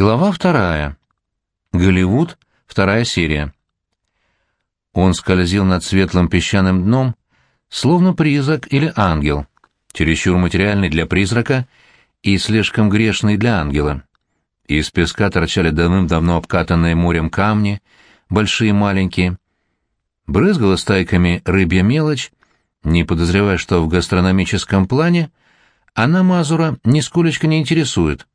Глава вторая. Голливуд, вторая серия. Он скользил над светлым песчаным дном, словно призрак или ангел, чересчур материальный для призрака и слишком грешный для ангела. Из песка торчали давным-давно обкатанные морем камни, большие и маленькие. Брызгала стайками рыбья мелочь, не подозревая, что в гастрономическом плане она Мазура нисколечко не интересует.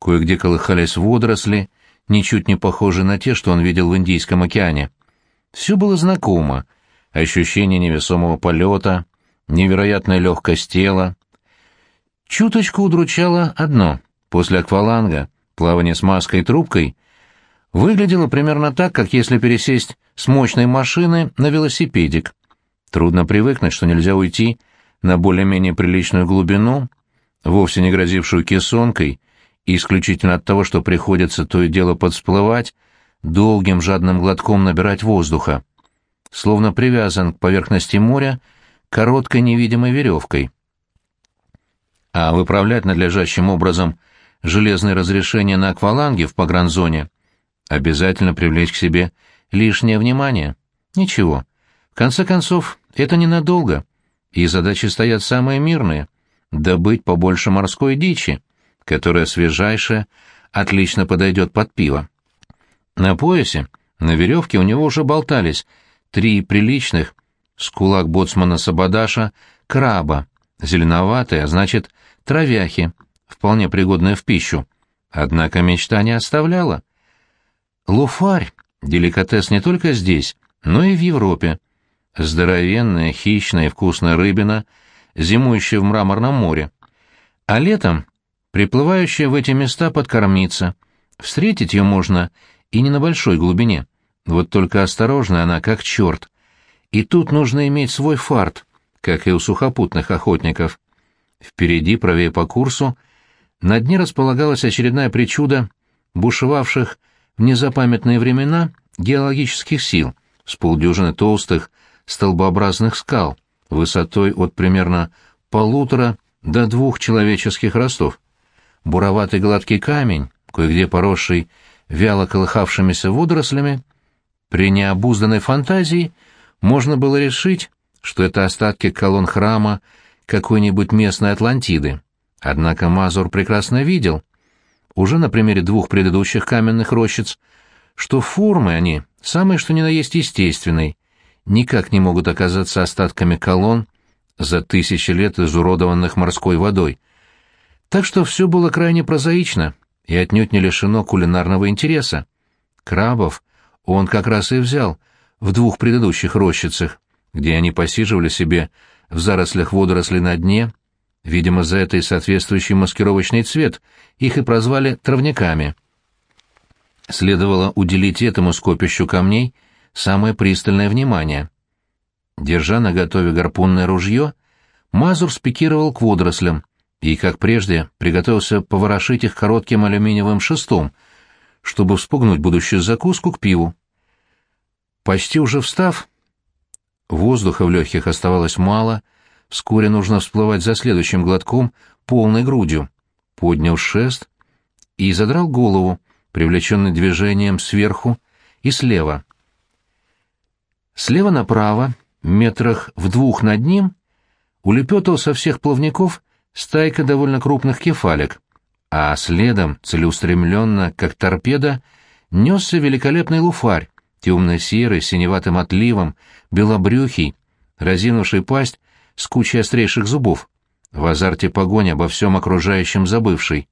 Кое-где колыхались водоросли, ничуть не похожие на те, что он видел в Индийском океане. Все было знакомо. Ощущение невесомого полета, невероятная легкость тела. Чуточку удручало одно. После акваланга плавание с маской и трубкой выглядело примерно так, как если пересесть с мощной машины на велосипедик. Трудно привыкнуть, что нельзя уйти на более-менее приличную глубину, вовсе не грозившую кессонкой, исключительно от того, что приходится то и дело подсплывать, долгим жадным глотком набирать воздуха, словно привязан к поверхности моря короткой невидимой веревкой. А выправлять надлежащим образом железные разрешения на акваланге в погранзоне обязательно привлечь к себе лишнее внимание. Ничего. В конце концов, это ненадолго, и задачи стоят самые мирные — добыть побольше морской дичи — которая свежайшая, отлично подойдет под пиво. На поясе, на веревке у него уже болтались три приличных, с кулак боцмана Сабадаша, краба, зеленоватые, а значит, травяхи, вполне пригодные в пищу. Однако мечта не оставляла. Луфарь — деликатес не только здесь, но и в Европе. Здоровенная, хищная и вкусная рыбина, зимующая в мраморном море. А летом приплывающая в эти места подкормиться. Встретить ее можно и не на большой глубине. Вот только осторожная она, как черт. И тут нужно иметь свой фарт, как и у сухопутных охотников. Впереди, правее по курсу, на дне располагалась очередная причуда бушевавших в незапамятные времена геологических сил с полдюжины толстых столбообразных скал высотой от примерно полутора до двух человеческих ростов буроватый гладкий камень, кое-где поросший вяло колыхавшимися водорослями, при необузданной фантазии можно было решить, что это остатки колонн храма какой-нибудь местной Атлантиды. Однако Мазур прекрасно видел, уже на примере двух предыдущих каменных рощиц, что формы они самые что ни на есть естественной, никак не могут оказаться остатками колонн за тысячи лет изуродованных морской водой — так что все было крайне прозаично и отнюдь не лишено кулинарного интереса. Крабов он как раз и взял в двух предыдущих рощицах, где они посиживали себе в зарослях водорослей на дне, видимо, за это и соответствующий маскировочный цвет, их и прозвали травниками. Следовало уделить этому скопищу камней самое пристальное внимание. Держа наготове гарпунное ружье, Мазур спикировал к водорослям, и, как прежде, приготовился поворошить их коротким алюминиевым шестом, чтобы вспугнуть будущую закуску к пиву. Почти уже встав, воздуха в легких оставалось мало, вскоре нужно всплывать за следующим глотком полной грудью, поднял шест и задрал голову, привлеченный движением сверху и слева. Слева направо, метрах в двух над ним, улепетал со всех плавников стайка довольно крупных кефалек, а следом, целеустремленно, как торпеда, несся великолепный луфарь, темно-серый, синеватым отливом, белобрюхий, разинувший пасть с кучей острейших зубов, в азарте погони обо всем окружающем забывший.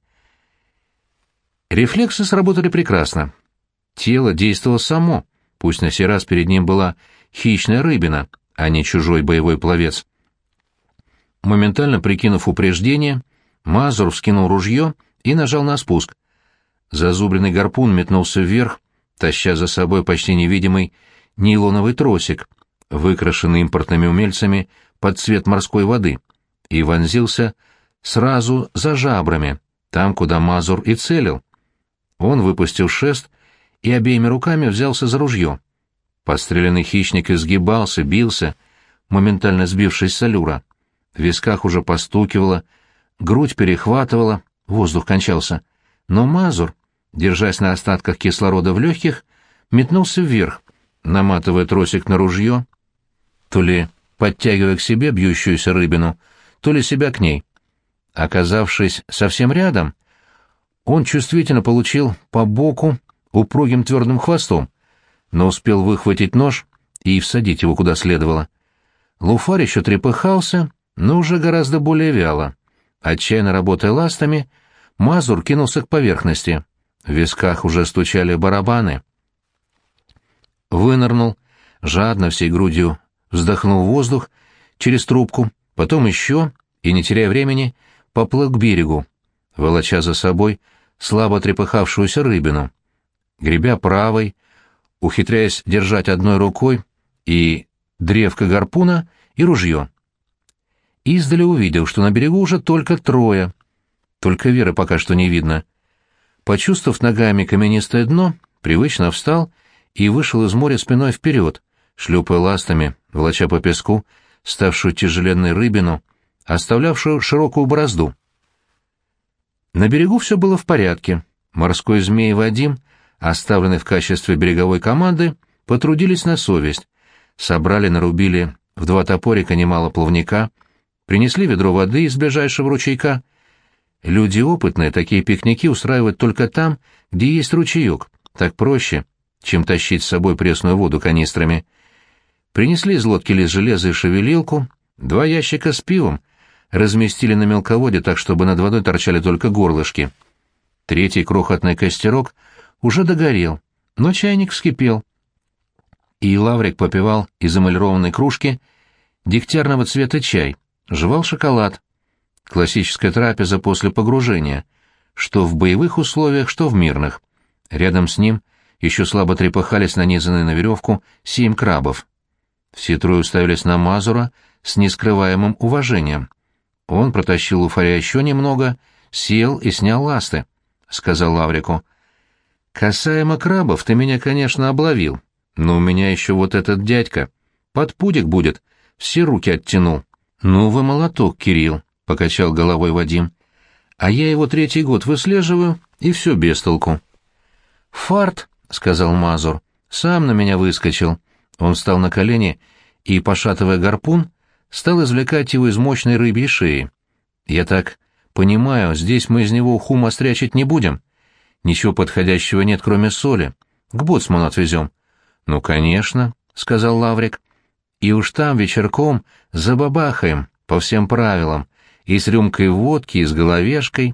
Рефлексы сработали прекрасно. Тело действовало само, пусть на сей раз перед ним была хищная рыбина, а не чужой боевой пловец. Моментально прикинув упреждение, Мазур вскинул ружье и нажал на спуск. Зазубренный гарпун метнулся вверх, таща за собой почти невидимый нейлоновый тросик, выкрашенный импортными умельцами под цвет морской воды, и вонзился сразу за жабрами, там, куда Мазур и целил. Он выпустил шест и обеими руками взялся за ружье. Подстреленный хищник изгибался, бился, моментально сбившись с аллюра. В висках уже постукивало, грудь перехватывала, воздух кончался. Но Мазур, держась на остатках кислорода в легких, метнулся вверх, наматывая тросик на ружье, то ли подтягивая к себе бьющуюся рыбину, то ли себя к ней. Оказавшись совсем рядом, он чувствительно получил по боку упругим твердым хвостом, но успел выхватить нож и всадить его куда следовало. Луфар еще трепыхался, но уже гораздо более вяло. Отчаянно работая ластами, Мазур кинулся к поверхности. В висках уже стучали барабаны. Вынырнул, жадно всей грудью вздохнул воздух через трубку, потом еще, и, не теряя времени, поплыл к берегу, волоча за собой слабо трепыхавшуюся рыбину. Гребя правой, ухитряясь держать одной рукой и древко гарпуна, и ружье. Издали увидел, что на берегу уже только трое. Только Веры пока что не видно. Почувствовав ногами каменистое дно, привычно встал и вышел из моря спиной вперед, шлепая ластами, волоча по песку, ставшую тяжеленной рыбину, оставлявшую широкую борозду. На берегу все было в порядке. Морской змей Вадим, оставленный в качестве береговой команды, потрудились на совесть. Собрали, нарубили в два топорика немало плавника, принесли ведро воды из ближайшего ручейка. Люди опытные такие пикники устраивают только там, где есть ручеек. Так проще, чем тащить с собой пресную воду канистрами. Принесли из лодки лист железа и шевелилку, два ящика с пивом, разместили на мелководье так, чтобы над водой торчали только горлышки. Третий крохотный костерок уже догорел, но чайник вскипел. И Лаврик попивал из эмалированной кружки дегтярного цвета чай, жевал шоколад. Классическая трапеза после погружения, что в боевых условиях, что в мирных. Рядом с ним еще слабо трепыхались нанизанные на веревку семь крабов. Все трое уставились на Мазура с нескрываемым уважением. Он протащил уфаря еще немного, сел и снял ласты, — сказал Лаврику. «Касаемо крабов, ты меня, конечно, обловил, но у меня еще вот этот дядька. Под пудик будет, все руки оттянул». «Ну вы молоток, Кирилл», — покачал головой Вадим. «А я его третий год выслеживаю, и все без толку». «Фарт», — сказал Мазур, — «сам на меня выскочил. Он встал на колени и, пошатывая гарпун, стал извлекать его из мощной рыбьей шеи. «Я так понимаю, здесь мы из него хум острячить не будем. Ничего подходящего нет, кроме соли. К боцману отвезем». «Ну, конечно», — сказал Лаврик. «И уж там вечерком забабахаем, по всем правилам, и с рюмкой водки, и с головешкой».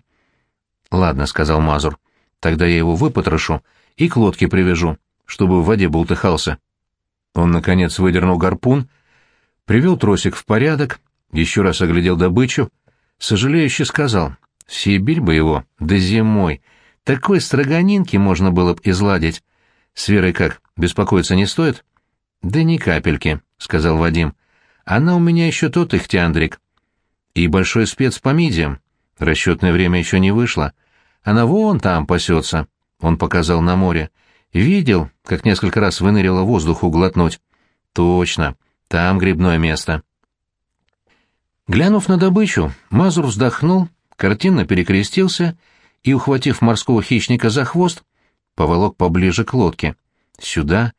«Ладно», — сказал Мазур, — «тогда я его выпотрошу и к лодке привяжу, чтобы в воде болтыхался». Он, наконец, выдернул гарпун, привел тросик в порядок, еще раз оглядел добычу, сожалеюще сказал, «Сибирь бы его, да зимой, такой строганинки можно было бы изладить. С Верой как, беспокоиться не стоит?» «Да ни капельки», — сказал Вадим. «Она у меня еще тот ихтяндрик. И большой спец по мидиям. Расчетное время еще не вышло. Она вон там пасется», — он показал на море. Видел, как несколько раз выныривало воздуху глотнуть. Точно, там грибное место. Глянув на добычу, Мазур вздохнул, картинно перекрестился и, ухватив морского хищника за хвост, поволок поближе к лодке. Сюда,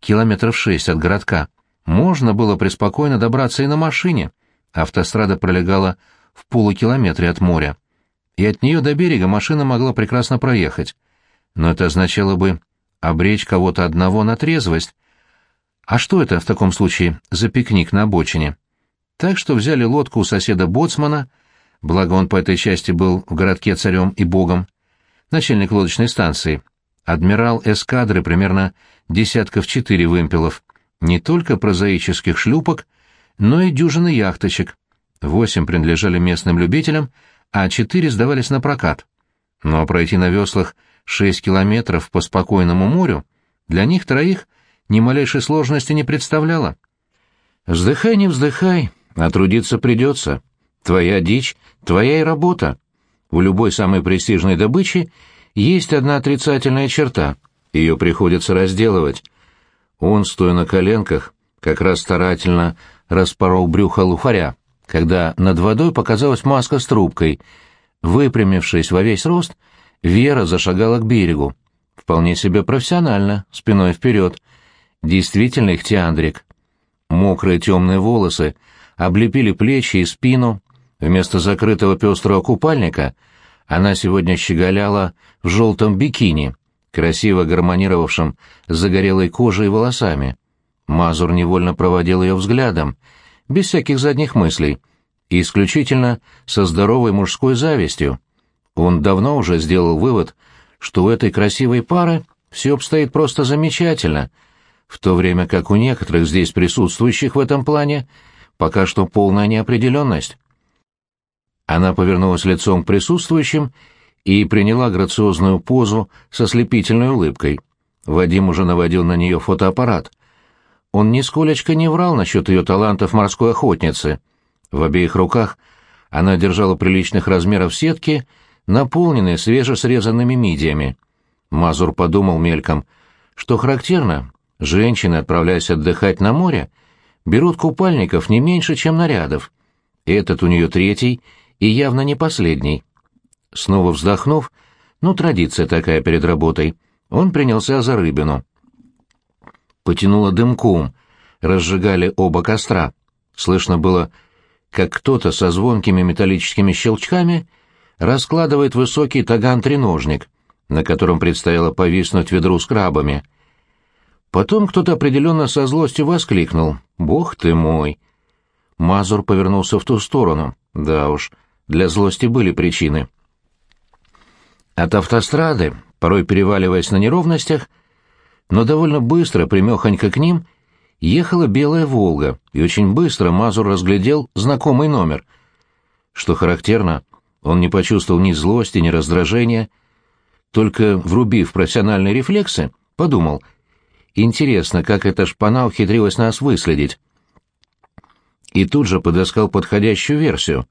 километров шесть от городка, можно было преспокойно добраться и на машине. Автострада пролегала в полукилометре от моря, и от нее до берега машина могла прекрасно проехать. Но это означало бы обречь кого-то одного на трезвость. А что это в таком случае за пикник на обочине? Так что взяли лодку у соседа Боцмана, благо он по этой части был в городке царем и богом, начальник лодочной станции, адмирал эскадры примерно десятков четыре вымпелов, не только прозаических шлюпок, но и дюжины яхточек. Восемь принадлежали местным любителям, а четыре сдавались на прокат. Но пройти на веслах шесть километров по спокойному морю для них троих ни малейшей сложности не представляло. Вздыхай, не вздыхай, а трудиться придется. Твоя дичь, твоя и работа. У любой самой престижной добычи есть одна отрицательная черта, ее приходится разделывать. Он, стоя на коленках, как раз старательно распорол брюхо лухаря, когда над водой показалась маска с трубкой. Выпрямившись во весь рост, Вера зашагала к берегу. Вполне себе профессионально, спиной вперед. Действительно их. Мокрые темные волосы облепили плечи и спину. Вместо закрытого пестрого купальника она сегодня щеголяла в желтом бикини, красиво гармонировавшем с загорелой кожей и волосами. Мазур невольно проводил ее взглядом, без всяких задних мыслей, и исключительно со здоровой мужской завистью. Он давно уже сделал вывод, что у этой красивой пары все обстоит просто замечательно, в то время как у некоторых здесь присутствующих в этом плане пока что полная неопределенность. Она повернулась лицом к присутствующим и приняла грациозную позу со слепительной улыбкой. Вадим уже наводил на нее фотоаппарат. Он нисколечко не врал насчет ее талантов морской охотницы. В обеих руках она держала приличных размеров сетки, наполненные свежесрезанными мидиями. Мазур подумал мельком, что характерно, женщины, отправляясь отдыхать на море, берут купальников не меньше, чем нарядов. Этот у нее третий и явно не последний. Снова вздохнув, ну, традиция такая перед работой, он принялся за рыбину. Потянуло дымком, разжигали оба костра. Слышно было, как кто-то со звонкими металлическими щелчками раскладывает высокий таган-треножник, на котором предстояло повиснуть ведру с крабами. Потом кто-то определенно со злостью воскликнул «Бог ты мой!». Мазур повернулся в ту сторону. Да уж, для злости были причины. От автострады, порой переваливаясь на неровностях, но довольно быстро, примехонько к ним, ехала белая «Волга», и очень быстро Мазур разглядел знакомый номер. Что характерно, он не почувствовал ни злости, ни раздражения, только, врубив профессиональные рефлексы, подумал, интересно, как эта шпана ухитрилась нас выследить. И тут же подыскал подходящую версию.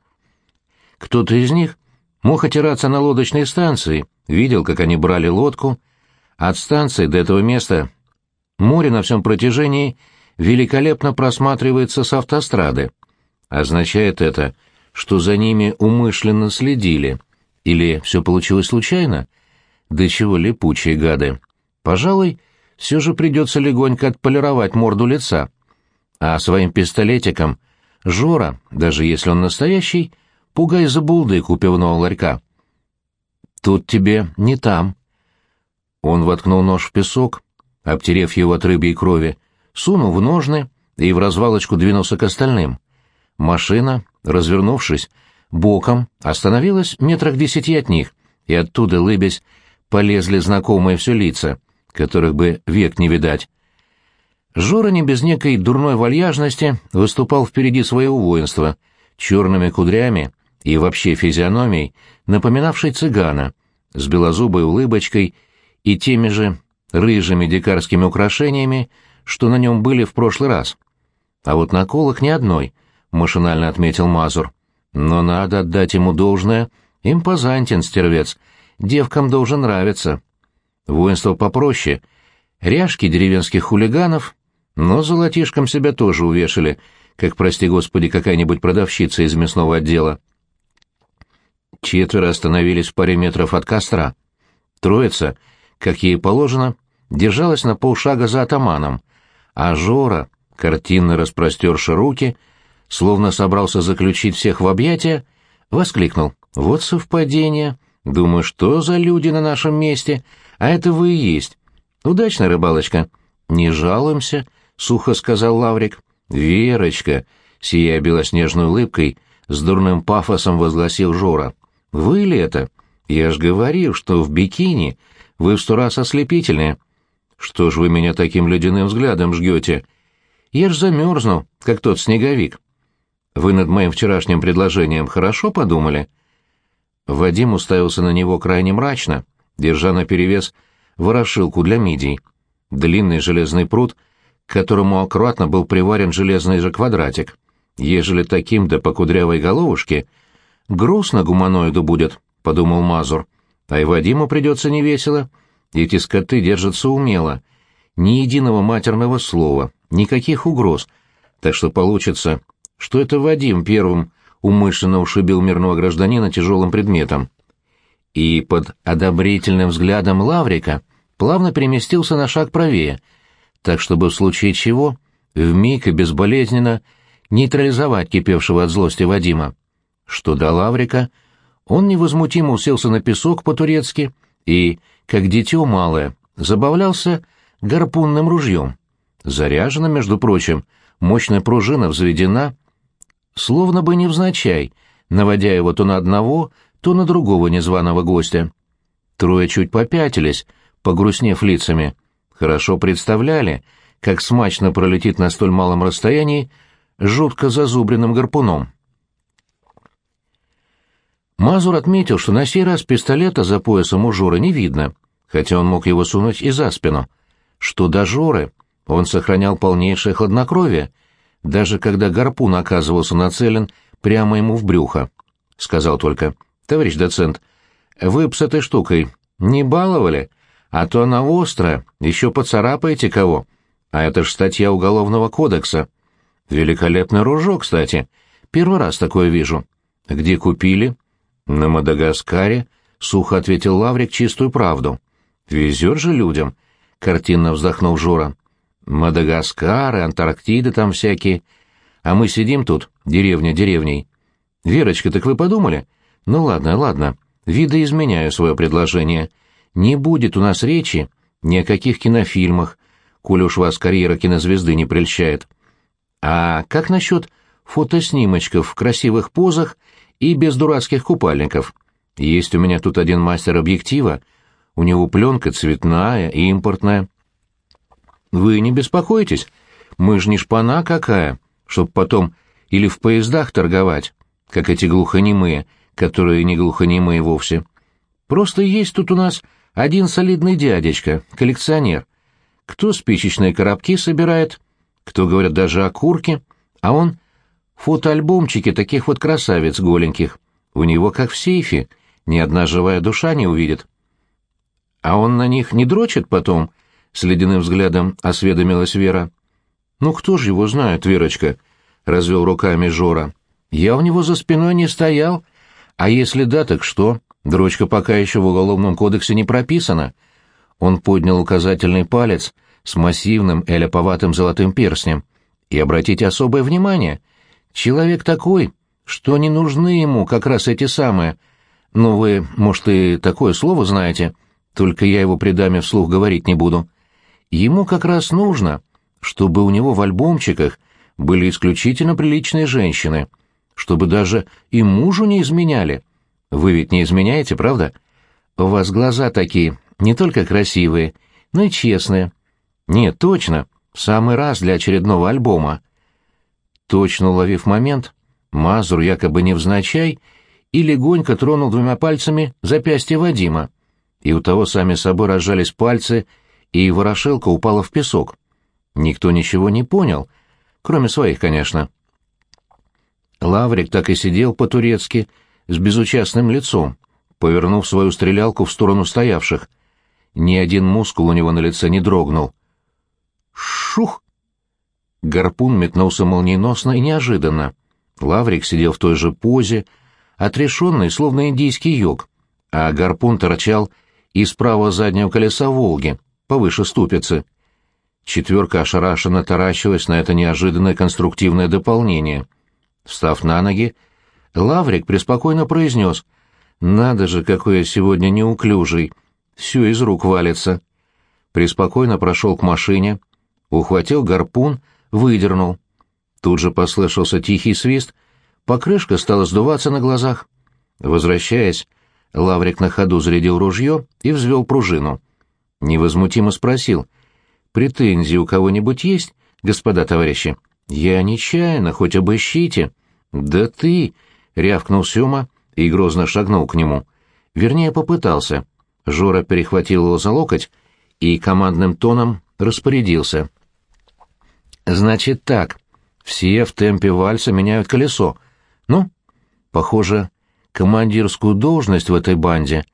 Кто-то из них мог отираться на лодочной станции, видел, как они брали лодку. От станции до этого места море на всем протяжении великолепно просматривается с автострады. Означает это, что за ними умышленно следили. Или все получилось случайно? Да чего липучие гады. Пожалуй, все же придется легонько отполировать морду лица. А своим пистолетиком Жора, даже если он настоящий, пугай за булдык пивного ларька. Тут тебе не там. Он воткнул нож в песок, обтерев его от рыбьей крови, сунул в ножны и в развалочку двинулся к остальным. Машина, развернувшись, боком остановилась метрах десяти от них, и оттуда, лыбясь, полезли знакомые все лица, которых бы век не видать. Жора не без некой дурной вальяжности выступал впереди своего воинства, черными кудрями и вообще физиономией, напоминавшей цыгана, с белозубой улыбочкой и теми же рыжими дикарскими украшениями, что на нем были в прошлый раз. А вот наколок ни одной, — машинально отметил Мазур. Но надо отдать ему должное, импозантен стервец, девкам должен нравиться. Воинство попроще, ряжки деревенских хулиганов, но золотишком себя тоже увешали, как, прости господи, какая-нибудь продавщица из мясного отдела. Четверо остановились в паре метров от костра. Троица, как ей положено, держалась на полшага за атаманом, а Жора, картинно распростерши руки, словно собрался заключить всех в объятия, воскликнул. «Вот совпадение! Думаю, что за люди на нашем месте? А это вы и есть. Удачная рыбалочка!» «Не жалуемся», — сухо сказал Лаврик. «Верочка!» — сияя белоснежной улыбкой, с дурным пафосом возгласил Жора. «Вы ли это? Я ж говорил, что в бикини вы в сто раз ослепительнее. Что ж вы меня таким ледяным взглядом жгете? Я ж замерзну, как тот снеговик. Вы над моим вчерашним предложением хорошо подумали?» Вадим уставился на него крайне мрачно, держа наперевес ворошилку для мидий. Длинный железный пруд, к которому аккуратно был приварен железный же квадратик. Ежели таким да по кудрявой головушке — Грустно гуманоиду будет, — подумал Мазур. А и Вадиму придется невесело. Эти скоты держатся умело. Ни единого матерного слова, никаких угроз. Так что получится, что это Вадим первым умышленно ушибил мирного гражданина тяжелым предметом. и под одобрительным взглядом Лаврика плавно переместился на шаг правее, так чтобы в случае чего вмиг и безболезненно нейтрализовать кипевшего от злости Вадима. Что до Лаврика, он невозмутимо уселся на песок по-турецки и, как дитё малое, забавлялся гарпунным ружьем. Заряжена, между прочим, мощная пружина взведена, словно бы невзначай, наводя его то на одного, то на другого незваного гостя. Трое чуть попятились, погрустнев лицами. Хорошо представляли, как смачно пролетит на столь малом расстоянии жутко зазубренным гарпуном. Мазур отметил, что на сей раз пистолета за поясом у Жоры не видно, хотя он мог его сунуть и за спину. Что до Жоры, он сохранял полнейшее хладнокровие, даже когда гарпун оказывался нацелен прямо ему в брюхо. Сказал только, «Товарищ доцент, вы б с этой штукой не баловали, а то она острая, еще поцарапаете кого. А это ж статья Уголовного кодекса. Великолепный ружок, кстати. Первый раз такое вижу. Где купили?» «На Мадагаскаре», — сухо ответил Лаврик чистую правду. «Везет же людям», — картинно вздохнул Жора. «Мадагаскар и Антарктида там всякие. А мы сидим тут, деревня деревней. Верочка, так вы подумали? Ну ладно, ладно, видоизменяю свое предложение. Не будет у нас речи ни о каких кинофильмах, коль уж вас карьера кинозвезды не прельщает. А как насчет фотоснимочков в красивых позах и без дурацких купальников? Есть у меня тут один мастер объектива, у него пленка цветная и импортная. Вы не беспокойтесь, мы ж не шпана какая, чтоб потом или в поездах торговать, как эти глухонемые, которые не глухонемые вовсе. Просто есть тут у нас один солидный дядечка, коллекционер. Кто спичечные коробки собирает, кто, говорят, даже окурки, а он фотоальбомчики таких вот красавиц голеньких. У него как в сейфе, ни одна живая душа не увидит. А он на них не дрочит потом? С ледяным взглядом осведомилась Вера. Ну кто же его знает, Верочка? Развел руками Жора. Я у него за спиной не стоял. А если да, так что? Дрочка пока еще в Уголовном кодексе не прописана. Он поднял указательный палец с массивным эляповатым золотым перстнем. И обратите особое внимание. Человек такой, что не нужны ему как раз эти самые... Ну, вы, может, и такое слово знаете, только я его при даме вслух говорить не буду. Ему как раз нужно, чтобы у него в альбомчиках были исключительно приличные женщины, чтобы даже и мужу не изменяли. Вы ведь не изменяете, правда? У вас глаза такие, не только красивые, но и честные. Нет, точно, в самый раз для очередного альбома. Точно уловив момент, Мазур якобы невзначай и легонько тронул двумя пальцами запястье Вадима и у того сами собой разжались пальцы, и ворошилка упала в песок. Никто ничего не понял, кроме своих, конечно. Лаврик так и сидел по-турецки, с безучастным лицом, повернув свою стрелялку в сторону стоявших. Ни один мускул у него на лице не дрогнул. Шух! Гарпун метнулся молниеносно и неожиданно. Лаврик сидел в той же позе, отрешенный, словно индийский йог, а гарпун торчал из правого заднего колеса «Волги», повыше ступицы. Четверка ошарашенно таращилась на это неожиданное конструктивное дополнение. Встав на ноги, Лаврик преспокойно произнес «Надо же, какой я сегодня неуклюжий! Все из рук валится!» Преспокойно прошел к машине, ухватил гарпун, выдернул. Тут же послышался тихий свист, покрышка стала сдуваться на глазах. Возвращаясь, Лаврик на ходу зарядил ружье и взвел пружину. Невозмутимо спросил. «Претензии у кого-нибудь есть, господа товарищи?» «Я нечаянно, хоть обыщите». «Да ты!» — рявкнул Сёма и грозно шагнул к нему. Вернее, попытался. Жора перехватил его за локоть и командным тоном распорядился. «Значит так, все в темпе вальса меняют колесо. Ну, похоже, командирскую должность в этой банде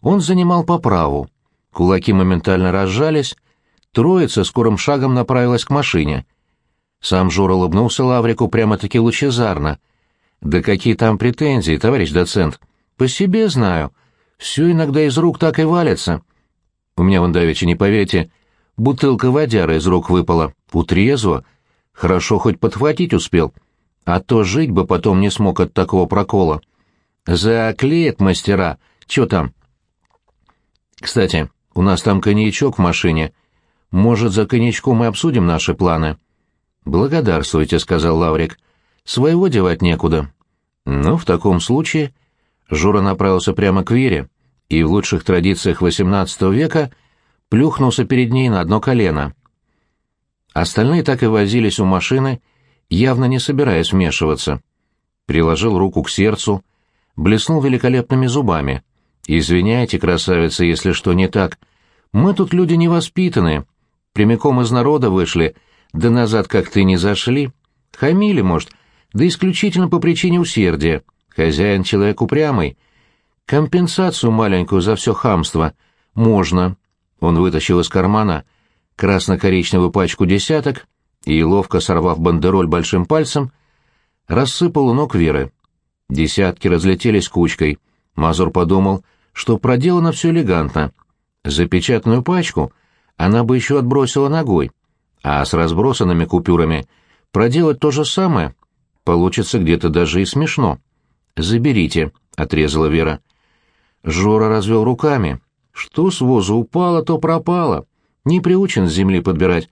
он занимал по праву. Кулаки моментально разжались, троица скорым шагом направилась к машине. Сам Жора улыбнулся Лаврику прямо-таки лучезарно. «Да какие там претензии, товарищ доцент? По себе знаю. Все иногда из рук так и валится. У меня вон давеча, не поверите, бутылка водяра из рук выпала. Утрезво. Хорошо хоть подхватить успел. А то жить бы потом не смог от такого прокола. Заклеят мастера. Чё там? Кстати, у нас там коньячок в машине. Может, за коньячком мы обсудим наши планы? Благодарствуйте, сказал Лаврик. Своего девать некуда. Ну, в таком случае... Жура направился прямо к Вере и в лучших традициях XVIII века плюхнулся перед ней на одно колено. Остальные так и возились у машины, явно не собираясь вмешиваться. Приложил руку к сердцу, блеснул великолепными зубами. «Извиняйте, красавица, если что не так. Мы тут люди невоспитанные. Прямиком из народа вышли, да назад как ты не зашли. Хамили, может, да исключительно по причине усердия. Хозяин человек упрямый. Компенсацию маленькую за все хамство. Можно. Он вытащил из кармана красно-коричневую пачку десяток и, ловко сорвав бандероль большим пальцем, рассыпал у ног Веры. Десятки разлетелись кучкой. Мазур подумал, что проделано все элегантно. Запечатанную пачку она бы еще отбросила ногой, а с разбросанными купюрами проделать то же самое получится где-то даже и смешно. «Заберите», — отрезала Вера. Жора развел руками. «Что с воза упало, то пропало. Не приучен с земли подбирать.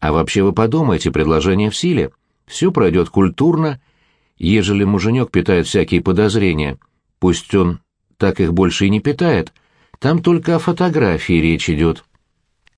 А вообще вы подумайте, предложение в силе. Все пройдет культурно. Ежели муженек питает всякие подозрения, пусть он так их больше и не питает. Там только о фотографии речь идет».